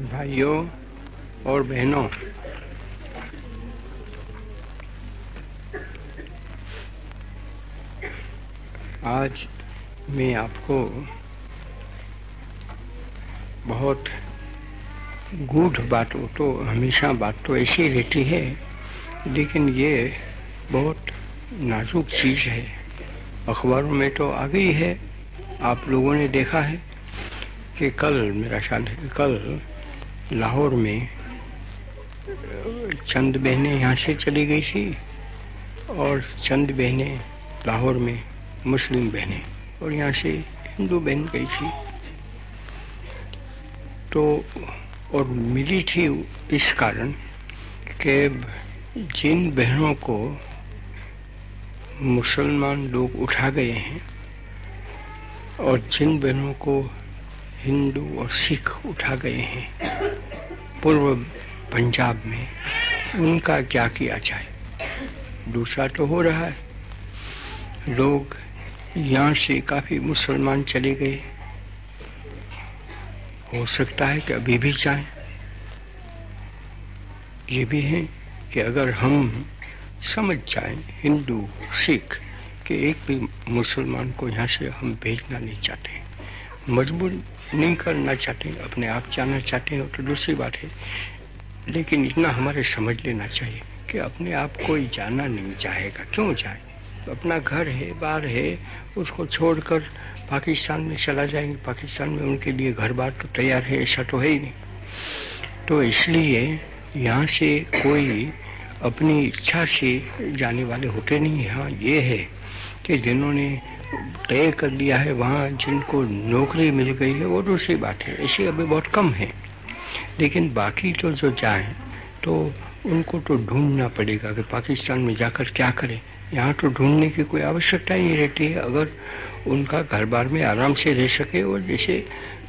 भाइयों और बहनों, आज मैं आपको बहुत गूढ़ बात तो हमेशा बात तो ऐसी रहती है, लेकिन ये बहुत नाजुक चीज़ है। अखबारों में तो आ गई है, आप लोगों ने देखा है कि कल, मेरा है कल लाहौर में, चंद बहनें यहाँ से चली गई थी और चंद बहनें लाहौर में मुस्लिम बहनें और यहाँ से हिंदू बहन गई थी। तो और मिली थी इस कारण कि जिन बहनों को मुसलमान लोग उठा गए हैं और जिन बहनों को हिंदू और सिख उठा गए हैं। पूर्व पंजाब में उनका क्या किया जाए? दूसरा तो हो रहा है। लोग यहाँ से काफ़ी मुसलमान चले गए। हो सकता है कि अभी भी जाए। ये भी है कि अगर हम समझ जाए हिंदू, सिख कि एक भी मुसलमान को यहाँ से हम भेजना नहीं चाहते। मजबूर नहीं करना चाहते, अपने आप जाना चाहते हैं तो दूसरी बात है, लेकिन इतना हमारे समझ लेना चाहिए कि अपने आप कोई जाना नहीं चाहेगा। क्यों जाए? तो अपना घर है, बार है, उसको छोड़कर पाकिस्तान में चला जाएँगे। पाकिस्तान में उनके लिए घर बार तो तैयार है, ऐसा तो है ही नहीं। तो इसलिए यहाँ से कोई अपनी इच्छा से जाने वाले होते नहीं हाँ ये है कि जिन्होंने तय कर लिया है वहाँ जिनको नौकरी मिल गई है वो दूसरी बात है। ऐसे अभी बहुत कम है। लेकिन बाकी तो जो जाए तो उनको तो ढूंढना पड़ेगा कि पाकिस्तान में जाकर क्या करें। यहाँ तो ढूँढने की कोई आवश्यकता ही नहीं रहती है। अगर उनका घर बार में आराम से रह सके और जैसे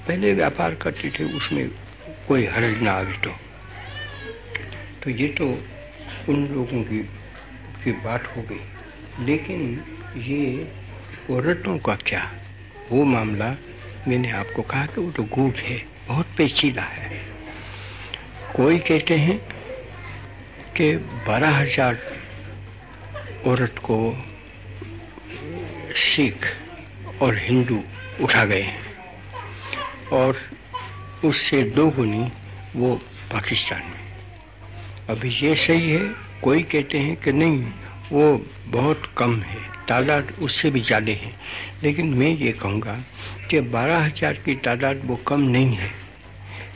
पहले व्यापार करते थे उसमें कोई हर्ज ना आवे तो। तो ये तो उन लोगों की, की बात हो गई। लेकिन ये औरतों का क्या? वो मामला मैंने आपको कहा कि वो तो गूढ़ है, बहुत पेचीदा है। कोई कहते हैं कि बारह हज़ार औरत को सिख और हिंदू उठा गए हैं और उससे दो गुनी वो पाकिस्तान में। अभी ये सही है, कोई कहते हैं कि नहीं, वो बहुत कम है। तादाद उससे भी ज़्यादा है। लेकिन मैं ये कहूँगा कि बारह हज़ार की तादाद वो कम नहीं है।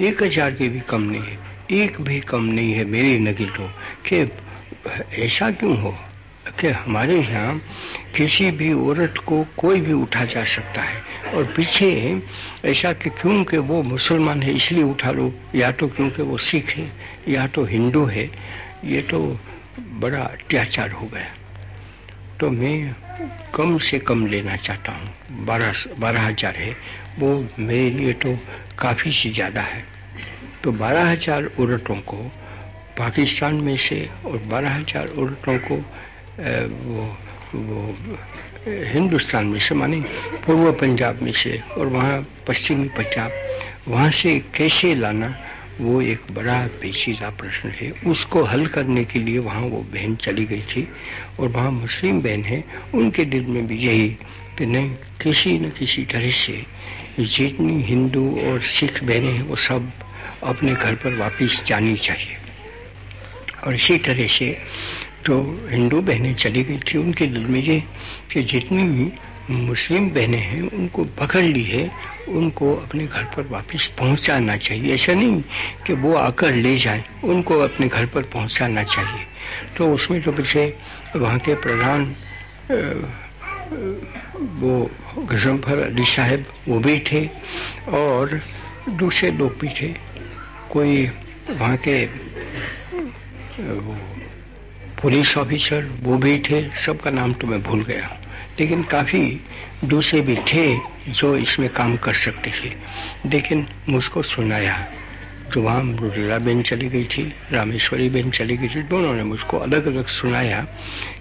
एक हज़ार की भी कम नहीं है। एक भी कम नहीं है मेरी नगी तो। कि ऐसा क्यों हो? कि हमारे यहाँ किसी भी औरत को कोई भी उठा जा सकता है। और पीछे ऐसा कि क्योंकि वो मुसलमान है, इसलिए उठा लो। या तो क्योंकि वो सिख है, या तो हिंदू है, ये तो बड़ा अत्याचार हो गया। तो मैं कम से कम लेना चाहता हूँ। बारह बारह हज़ार है। वो मेरे लिए तो काफ़ी से ज़्यादा है। तो बारह हज़ार औरतों को, पाकिस्तान में से और बारह हज़ार औरतों को वो वो, हिंदुस्तान में से माने पूर्व पंजाब में से और वहाँ पश्चिमी पंजाब, वहाँ से कैसे लाना वो एक बड़ा पेचीदा प्रश्न है। उसको हल करने के लिए वहाँ वो बहन चली गई थी और वहाँ मुस्लिम बहन है। उनके दिल में भी यही कि नहीं, किसी न किसी तरह से जितनी हिंदू और सिख बहनें हैं, वो सब अपने घर पर वापस जानी चाहिए। और इसी तरह से तो हिंदू बहनें चली गई थी। उनके दिल में ये कि जितनी भी मुस्लिम बहनें हैं, उनको पकड़ ली है, उनको अपने घर पर वापस पहुंचाना चाहिए। ऐसा नहीं कि वो आकर ले जाए, उनको अपने घर पर पहुंचाना चाहिए। तो उसमें तो पीछे वहाँ के प्रधान वो गजम्फर अली साहब, वो भी थे, और दूसरे लोग भी थे। कोई वहाँ के पुलिस ऑफिसर, वो भी थे, सबका नाम तो मैं भूल गया। लेकिन काफ़ी दूसरे भी थे जो इसमें काम कर सकते थे। लेकिन मुझको सुनाया तो वहाँ मृदुला बेन चली गई थी, रामेश्वरी बेन चली गई थी, दोनों ने मुझको अलग अलग सुनाया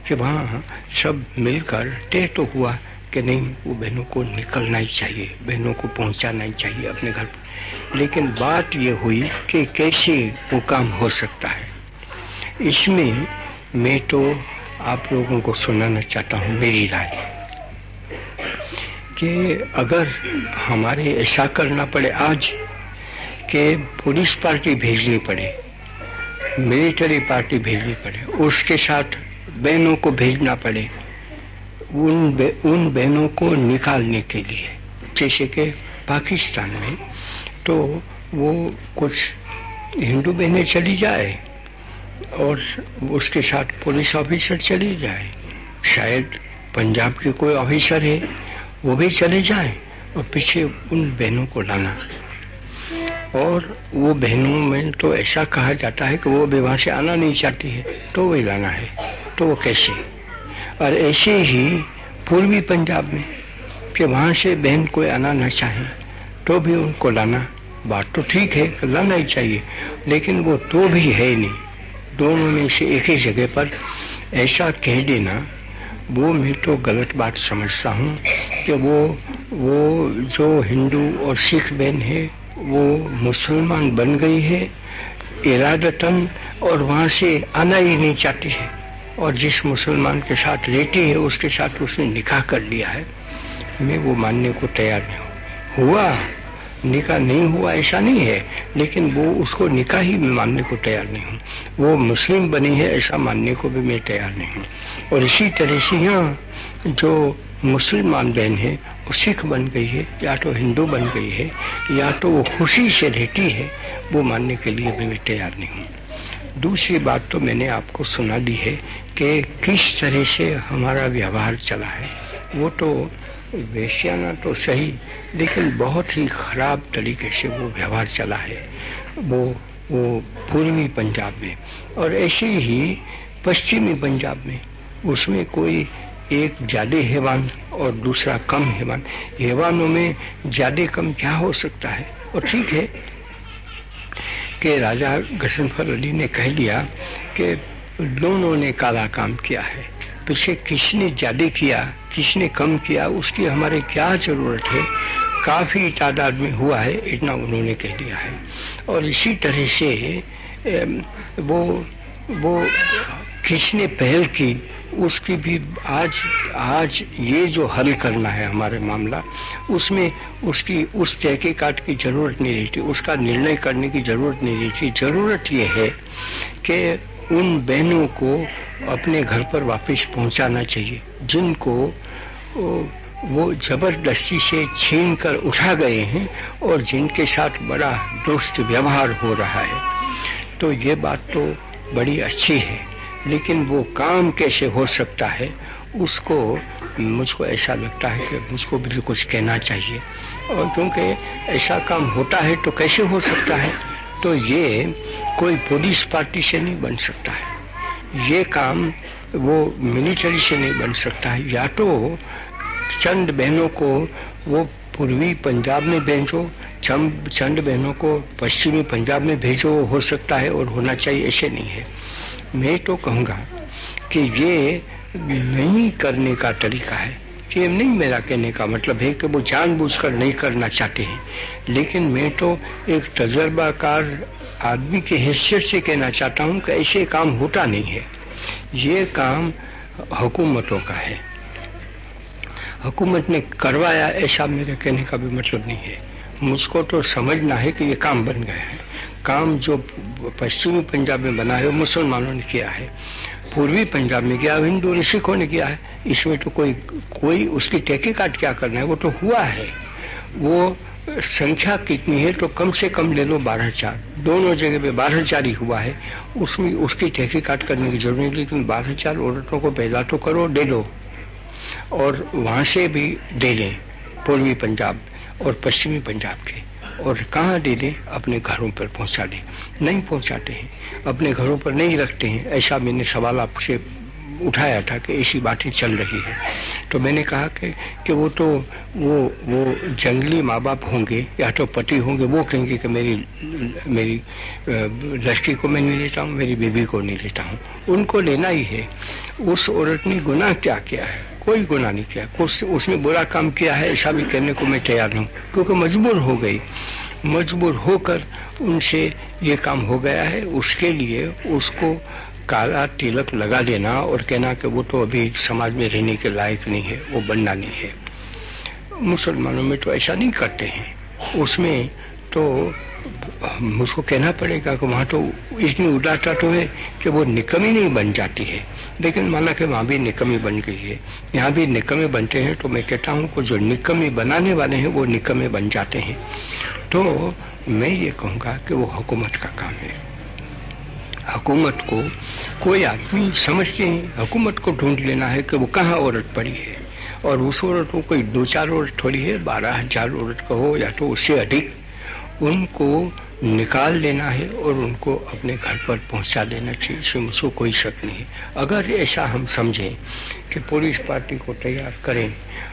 कि वहाँ सब मिलकर तय तो हुआ कि नहीं, वो बहनों को निकलना ही चाहिए, बहनों को पहुँचाना ही चाहिए अपने घर पर। लेकिन बात ये हुई कि कैसे वो काम हो सकता है। इसमें मैं तो आप लोगों को सुनाना चाहता हूँ मेरी राय। कि अगर हमारे ऐसा करना पड़े आज कि पुलिस पार्टी भेजनी पड़े मिलिट्री पार्टी भेजनी पड़े उसके साथ बहनों को भेजना पड़े उन बे, उन बहनों को निकालने के लिए जैसे कि पाकिस्तान में तो वो कुछ हिंदू बहनें चली जाए और उसके साथ पुलिस ऑफिसर चले जाए। शायद पंजाब के कोई ऑफिसर है, वो भी चले जाए और पीछे उन बहनों को लाना। और वो बहनों में तो ऐसा कहा जाता है कि वो विवाह से आना नहीं चाहती है तो वही लाना है। तो वो कैसे? और ऐसे ही पूर्वी पंजाब में कि वहाँ से बहन कोई आना ना चाहे तो भी उनको लाना। बात तो ठीक है लाना ही चाहिए, लेकिन वो तो भी है नहीं। दोनों में से एक ही जगह पर ऐसा कह देना, वो मैं तो गलत बात समझता हूँ कि वो वो जो हिंदू और सिख बहन है, वो मुसलमान बन गई है, इरादतन और वहाँ से आना ही नहीं चाहती है। और जिस मुसलमान के साथ रहती है, उसके साथ उसने निकाह कर लिया है। मैं वो मानने को तैयार नहीं हूँ। हुआ निकाह नहीं हुआ, ऐसा नहीं है। लेकिन वो उसको निकाह ही मानने को तैयार नहीं हूँ। वो मुस्लिम बनी है, ऐसा मानने को भी मैं तैयार नहीं हूँ। और इसी तरह से यहाँ जो मुसलमान बहन है, वो सिख बन गई है, या तो हिंदू बन गई है, या तो वो खुशी से रहती है, वो मानने के लिए भी मैं तैयार नहीं हूँ। दूसरी बात तो मैंने आपको सुना दी है कि किस तरह से हमारा व्यवहार चला है। वो तो वेश्याना तो सही, लेकिन बहुत ही खराब तरीके से वो व्यवहार चला है। वो वो पूर्वी पंजाब में, और ऐसे ही पश्चिमी पंजाब में, उसमें कोई एक ज़्यादा हैवान और दूसरा कम हैवान। हैवानों में ज़्यादा कम क्या हो सकता है? और ठीक है कि राजा गशनफर अली ने कह दिया कि दोनों ने काला काम किया है। पीछे किसने ज़्यादा किया, किसने कम किया, उसकी हमारे क्या ज़रूरत है? काफ़ी तादाद में हुआ है, इतना उन्होंने कह दिया है। और इसी तरह से वो वो किसने पहल की, उसकी भी आज आज ये जो हल करना है हमारे मामला, उसमें उसकी, उस तहकीकात की ज़रूरत नहीं रही थी उसका निर्णय करने की ज़रूरत नहीं रही थी ज़रूरत ये है कि उन बहनों को अपने घर पर वापस पहुंचाना चाहिए, जिनको वो ज़बरदस्ती से छीन कर उठा गए हैं और जिनके साथ बड़ा दोस्त व्यवहार हो रहा है। तो ये बात तो बड़ी अच्छी है, लेकिन वो काम कैसे हो सकता है, उसको मुझको ऐसा लगता है कि मुझको भी कुछ कहना चाहिए। और क्योंकि ऐसा काम होता है तो कैसे हो सकता है? तो ये कोई पुलिस पार्टी से नहीं बन सकता है। ये काम वो मिलिट्री से नहीं बन सकता है। या तो चंद बहनों को वो पूर्वी पंजाब में भेजो चंद बहनों को पश्चिमी पंजाब में भेजो, हो सकता है और होना चाहिए, ऐसे नहीं है। मैं तो कहूँगा कि ये नहीं करने का तरीका है। ये नहीं मेरा कहने का मतलब है कि वो जानबूझकर नहीं करना चाहते हैं। लेकिन मैं तो एक तजर्बाकार आदमी की हैसियत से कहना चाहता हूँ कि ऐसे काम होता नहीं है। ये काम हुकूमतों का है। हुकूमत ने करवाया, ऐसा मेरे कहने का भी मतलब नहीं है। मुझको तो समझना है कि ये काम बन गया है। काम जो पश्चिमी पंजाब में बना है मुसलमानों ने किया है। पूर्वी पंजाब में गया, हिंदू ने सिखों ने किया है। इसमें तो कोई कोई उसकी तहकीकात क्या करना है? वो तो हुआ है। वो संख्या कितनी है तो कम से कम ले लो बारह चार दोनों जगह पे बारह चार ही हुआ है। उसमें उसकी तहकीकात करने की ज़रूरत नहीं, लेकिन बारह चार औरतों को पहला तो करो, दे दो। और वहाँ से भी दे दें, पूर्वी पंजाब और पश्चिमी पंजाब के। और कहाँ दे दें? अपने घरों पर पहुँचा दें। नहीं पहुंचाते हैं, अपने घरों पर नहीं रखते हैं। ऐसा मैंने सवाल आपसे उठाया था कि ऐसी बातें चल रही है। तो मैंने कहा कि कि वो तो वो वो जंगली माँ बाप होंगे या तो पति होंगे, वो कहेंगे कि मेरी मेरी लड़की को मैं नहीं लेता हूँ, मेरी बीबी को नहीं लेता हूँ। उनको लेना ही है। उस औरत ने गुनाह क्या किया है? कोई गुनाह नहीं किया। उसने बुरा काम किया है, ऐसा भी कहने को मैं तैयार हूँ, क्योंकि मजबूर हो गई। मजबूर होकर उनसे ये काम हो गया है। उसके लिए उसको काला तिलक लगा देना और कहना कि वो तो अभी समाज में रहने के लायक नहीं है, वो बनना नहीं है। मुसलमानों में तो ऐसा नहीं करते हैं। उसमें तो मुझको कहना पड़ेगा कि वहाँ तो इतनी उदारता तो है कि वो निकमी नहीं बन जाती है। लेकिन माना कि वहाँ भी निकमी बन गई है। यहाँ भी निकमे बनते हैं तो मैं कहता हूँ कि जो निकमी बनाने वाले हैं, वो निकमे बन जाते हैं। तो मैं ये कहूँगा कि वो हुकूमत का काम है। हुकूमत को कोई आदमी समझते हैं हुकूमत को ढूंढ लेना है कि वो कहाँ औरत पड़ी है। और उस औरत को कोई दो चार औरत थोड़ी है, बारह हज़ार औरत कहो या तो उससे अधिक, उनको निकाल लेना है और उनको अपने घर पर पहुँचा देना चाहिए। इसमें मुझको कोई शक नहीं। है अगर ऐसा हम समझें कि पुलिस पार्टी को तैयार करें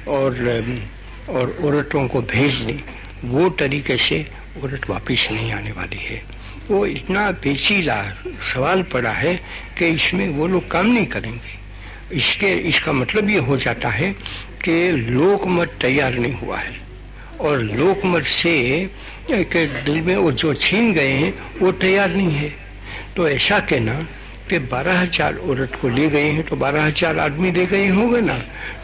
और और औरतों को भेज दें वो तरीके से औरत वापिस नहीं आने वाली है। वो इतना पेचीदा सवाल पड़ा है कि इसमें वो लोग काम नहीं करेंगे। इसके, इसका मतलब ये हो जाता है कि लोकमत तैयार नहीं हुआ है। और लोकमत से, के दिल में वो जो छीन गए हैं, वो तैयार नहीं है। तो ऐसा कहना कि बारह हज़ार औरत को ले गए हैं तो बारह हज़ार आदमी ले गए होंगे ना?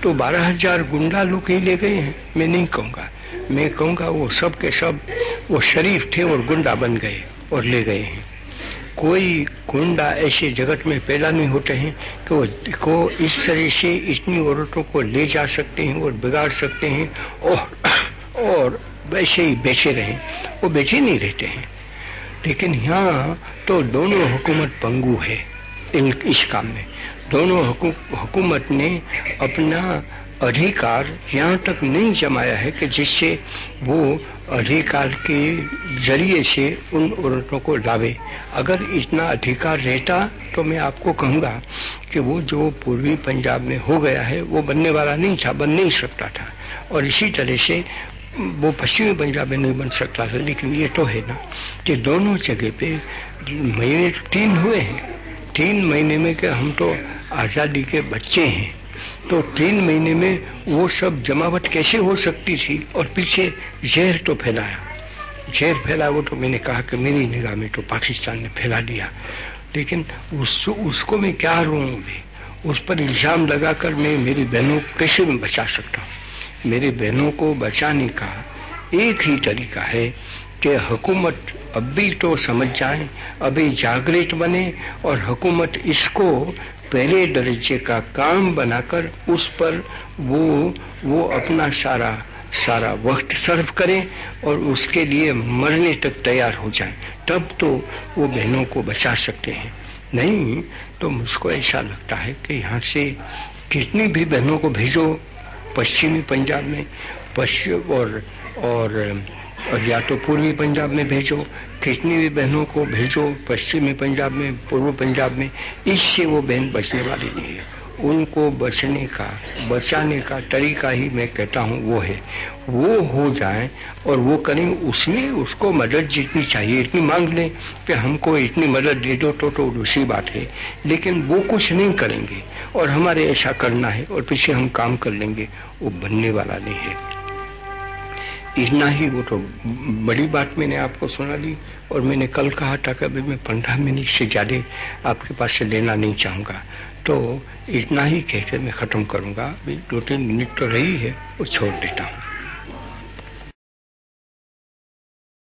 तो बारह हज़ार गुंडा लोग ही ले गए हैं। मैं नहीं कहूँगा। मैं कहूँगा, वो सब के सब, वो शरीफ थे और गुंडा बन गए और ले गए हैं। कोई गुंडा ऐसे जगत में पैदा नहीं होते हैं वो को इस तरह से इतनी औरतों को ले जा सकते हैं और बिगाड़ सकते हैं और और वैसे ही बेचे रहे। वो बेचे नहीं रहते हैं। लेकिन यहाँ तो दोनों हुकूमत पंगु है इस काम में। दोनों हुकूमत ने अपना अधिकार यहाँ तक नहीं जमाया है कि जिससे वो अधिकार के ज़रिए से उन औरतों को लावे। अगर इतना अधिकार रहता तो मैं आपको कहूँगा कि वो जो पूर्वी पंजाब में हो गया है, वो बनने वाला नहीं था, बन नहीं सकता था। और इसी तरह से वो पश्चिमी पंजाब में नहीं बन सकता था, लेकिन ये तो है ना कि दोनों जगह पे महीने तीन हुए हैं। तीन महीने में कि हम तो आज़ादी के बच्चे हैं। तो तीन महीने में वो सब जमावट कैसे हो सकती थी? और पीछे जहर तो फैलाया। जहर फैला वो तो मैंने कहा कि मेरी निगाह में तो पाकिस्तान ने फैला दिया। लेकिन उस, उसको मैं क्या रू उस पर इल्ज़ाम लगाकर मैं मेरी बहनों को कैसे मैं बचा सकता हूँ? मेरी बहनों को बचाने का एक ही तरीका है कि हुकूमत अब भी तो समझ जाए, अभी जागृत बने और हुकूमत इसको पहले दर्जे का काम बनाकर उस पर वो वो अपना सारा सारा वक्त सर्व करें और उसके लिए मरने तक तैयार हो जाए। तब तो वो बहनों को बचा सकते हैं। नहीं तो मुझको ऐसा लगता है कि यहाँ से कितनी भी बहनों को भेजो, पश्चिमी पंजाब में, पश्चिम और और और या तो पूर्वी पंजाब में भेजो, कितनी भी बहनों को भेजो, पश्चिमी पंजाब में, पूर्व पंजाब में, इससे वो बहन बचने वाली नहीं है। उनको बचने का, बचाने का तरीका ही मैं कहता हूँ वो है। वो हो जाए और वो करें, उसमें उसको मदद जितनी चाहिए, इतनी मांग लें कि हमको इतनी मदद दे दो तो तो दूसरी बात है। लेकिन वो कुछ नहीं करेंगे और हमारे ऐसा करना है और पीछे हम काम कर लेंगे, वो बनने वाला नहीं है। इतना ही वो तो बड़ी बात मैंने आपको सुना दी और मैंने कल कहा था कि मैं पंद्रह मिनट से ज़्यादा आपके पास से लेना नहीं चाहूँगा। तो इतना ही कहकर मैं ख़त्म करूँगा। दो तीन मिनट तो रही है, वो छोड़ देता हूँ।